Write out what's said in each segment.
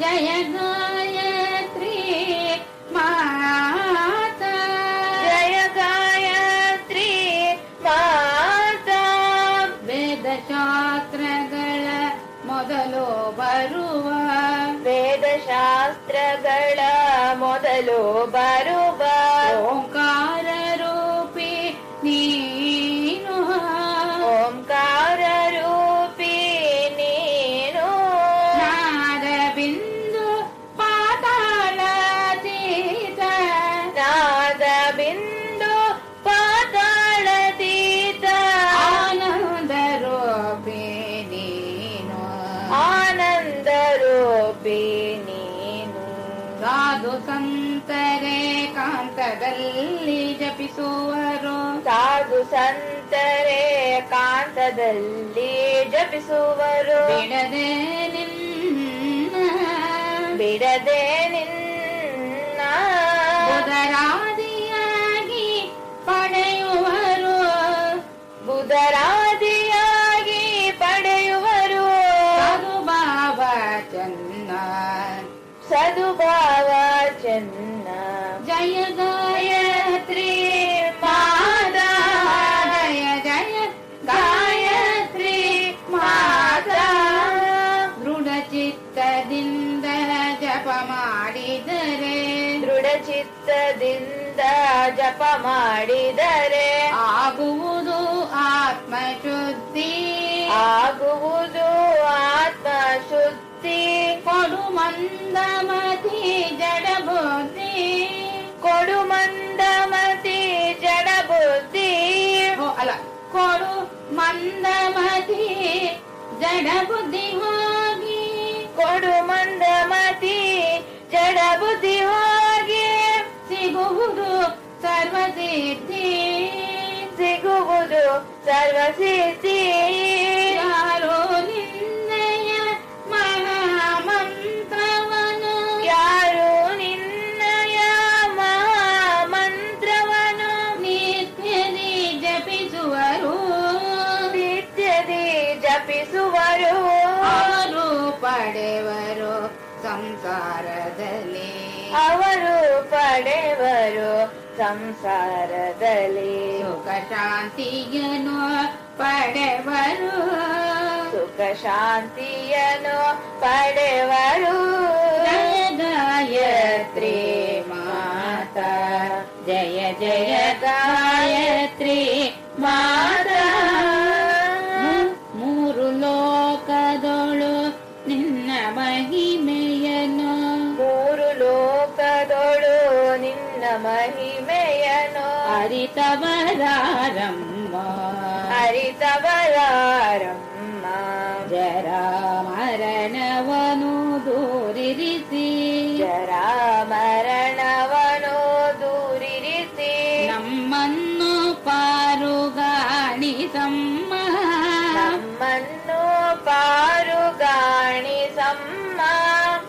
जय गायत्री माता ಜಯ ಗಾಯತ್ರಿ ಮಾತಾ ವೇದಶಾಸ್ತ್ರಗಳ ಮೊದಲು ಬರುವ ವೇದಶಾಸ್ತ್ರಗಳ ಮೊದಲು ಬರುವ ಆನಂದ ರೂಪಿ ನೀನು ಸಾಧು ಸಂತರೆ ಕಾಂತದಲ್ಲಿ ಜಪಿಸುವರು ಸಾಧು ಸಂತರೆ ಕಾಂತದಲ್ಲಿ ಜಪಿಸುವರು ಬಿಡದೆ ನಿನ್ನ ಬಿಡದೆ ಸದುಭಾವ ಚೆನ್ನ ಜಯ ಗಾಯತ್ರಿ ಮಾತಾ ಜಯ ಜಯ ಗಾಯತ್ರಿ ಮಾತಾ ದೃಢ ಚಿತ್ತದಿಂದ ಜಪ ಮಾಡಿದರೆ. ದೃಢ ಚಿತ್ತದಿಂದ ಜಪ ಮಾಡಿದರೆ. ಆಗುವುದು ಆತ್ಮಶುದ್ಧಿ. ಆಗುವುದು ಆತ್ಮ ಶುದ್ಧಿ ಕೊಡು ಮಂದಮತಿ ಜಡ ಬುದ್ಧಿ ಕೊಡು ಮಂದಮತಿ ಜಡ ಬುದ್ಧಿ ಓ, ಅಲ್ಲ ಕೊಡು ಮಂದಮತಿ ಜಡ ಬುದ್ಧಿ ಹೋಗಿ ಕೊಡು ಮಂದಮತಿ ಜಡ ಬುದ್ಧಿ ಹೋಗಿ ಸಿಗುವುದು ಸರ್ವಸಿದ್ಧಿ ಸಿಗುವುದು ಸರ್ವಸಿದ್ಧಿ ಜಪಿಸುವರು ಅವರು ಪಡೆವರು ಸಂಸಾರದಲ್ಲಿ ಅವರು ಪಡೆವರು ಸಂಸಾರದಲ್ಲಿ ಸುಖ ಶಾಂತಿಯನ್ನು ಪಡೆವರು ಸುಖ ಶಾಂತಿಯನ್ನು ಪಡೆವರು ಜಯ ಗಾಯತ್ರಿ ಮಾತಾ ಜಯ ಜಯ ನಿನ್ನ ಮಹಿಮೆಯನು ಅರಿತವರಾರಮ್ಮ ಅರಿತವರಾರಮ್ಮ ಜರ ಮರಣವನು ದೂರಿರಿಸಿ ಜರ ಮರಣವನು ದೂರಿರಿಸಿ ನಮ್ಮನ್ನು ಪಾರುಗಾಣಿಸಮ್ಮ ನಮ್ಮನ್ನು ಪಾರುಗಾಣಿಸಮ್ಮ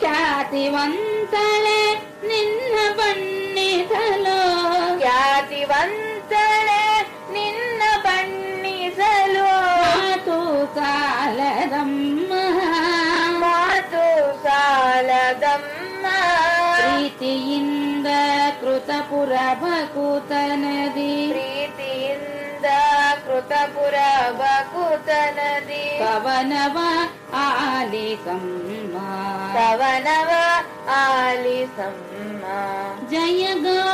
ಖ್ಯಾತಿವಂತಳೆ ನಿನ್ನ ಬಣ್ಣಿಸಲು लदम् मातु सालदम् प्रीतियिन्द इन्द कृतपुरभकुतल दि प्रीति इन्द कृतपुरभकुतन दि पवनव आलिसं जय गौ